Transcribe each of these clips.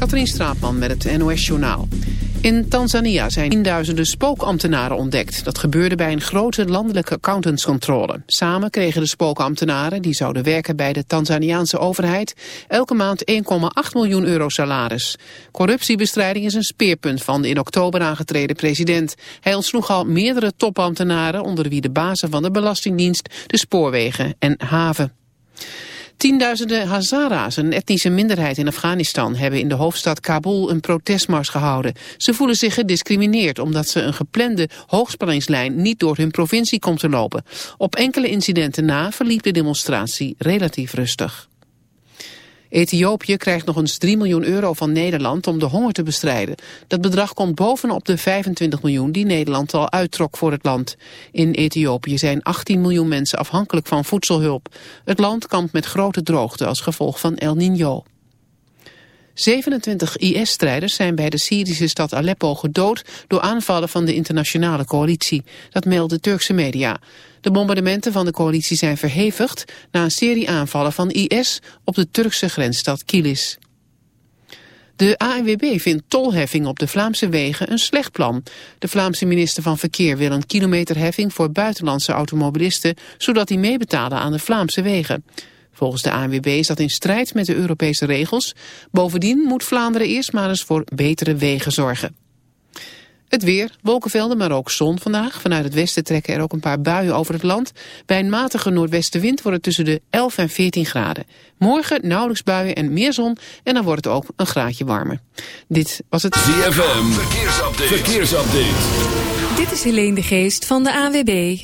Katrien Straatman met het NOS-journaal. In Tanzania zijn tienduizenden spookambtenaren ontdekt. Dat gebeurde bij een grote landelijke accountantscontrole. Samen kregen de spookambtenaren, die zouden werken bij de Tanzaniaanse overheid, elke maand 1,8 miljoen euro salaris. Corruptiebestrijding is een speerpunt van de in oktober aangetreden president. Hij ontsloeg al meerdere topambtenaren, onder wie de bazen van de Belastingdienst, de spoorwegen en haven. Tienduizenden Hazara's, een etnische minderheid in Afghanistan, hebben in de hoofdstad Kabul een protestmars gehouden. Ze voelen zich gediscrimineerd omdat ze een geplande hoogspanningslijn niet door hun provincie komt te lopen. Op enkele incidenten na verliep de demonstratie relatief rustig. Ethiopië krijgt nog eens 3 miljoen euro van Nederland om de honger te bestrijden. Dat bedrag komt bovenop de 25 miljoen die Nederland al uittrok voor het land. In Ethiopië zijn 18 miljoen mensen afhankelijk van voedselhulp. Het land kampt met grote droogte als gevolg van El Niño. 27 IS-strijders zijn bij de Syrische stad Aleppo gedood door aanvallen van de internationale coalitie. Dat melden Turkse media. De bombardementen van de coalitie zijn verhevigd na een serie aanvallen van IS op de Turkse grensstad Kilis. De ANWB vindt tolheffing op de Vlaamse wegen een slecht plan. De Vlaamse minister van Verkeer wil een kilometerheffing voor buitenlandse automobilisten, zodat die meebetalen aan de Vlaamse wegen. Volgens de ANWB is dat in strijd met de Europese regels. Bovendien moet Vlaanderen eerst maar eens voor betere wegen zorgen. Het weer, wolkenvelden, maar ook zon vandaag. Vanuit het westen trekken er ook een paar buien over het land. Bij een matige noordwestenwind wordt het tussen de 11 en 14 graden. Morgen nauwelijks buien en meer zon en dan wordt het ook een graadje warmer. Dit was het ZFM, verkeersupdate. verkeersupdate. Dit is Helene de Geest van de AWB.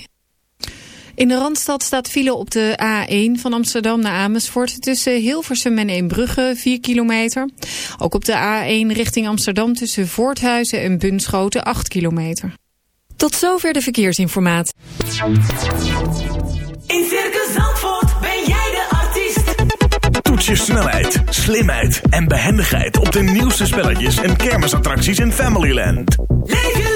In de Randstad staat file op de A1 van Amsterdam naar Amersfoort... tussen Hilversum en Eembrugge, 4 kilometer. Ook op de A1 richting Amsterdam tussen Voorthuizen en Bunschoten, 8 kilometer. Tot zover de verkeersinformatie. In Circus Zandvoort ben jij de artiest. Toets je snelheid, slimheid en behendigheid... op de nieuwste spelletjes en kermisattracties in Familyland. Leef